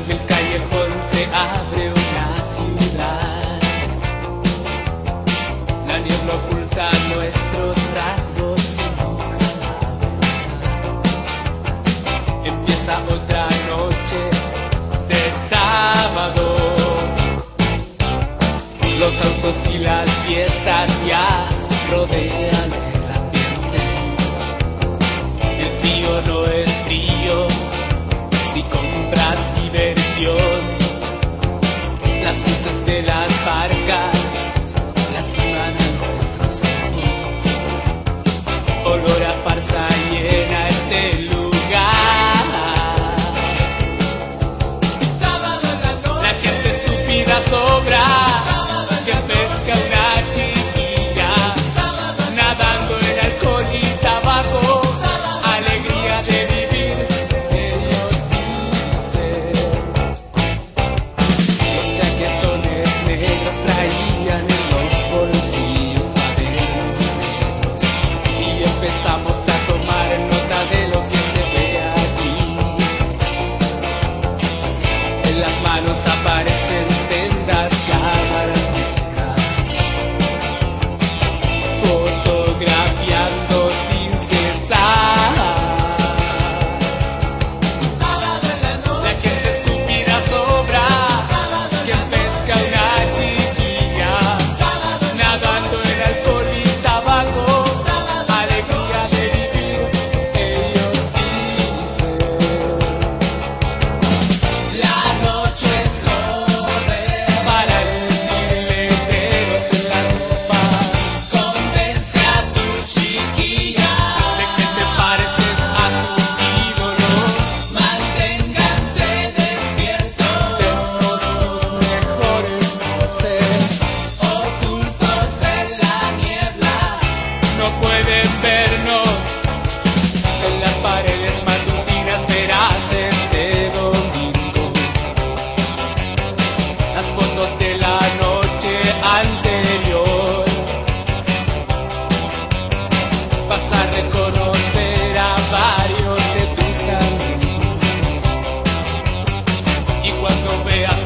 final callejón se abre una ciudad. La niebla oculta nuestros rasgos. Empieza otra noche de sábado. Los autos y las fiestas ya rodean. pueden vernos. En las paredes matutinas verás este domingo. Las fotos de la noche anterior. Vas a reconocer a varios de tus amigos. Y cuando veas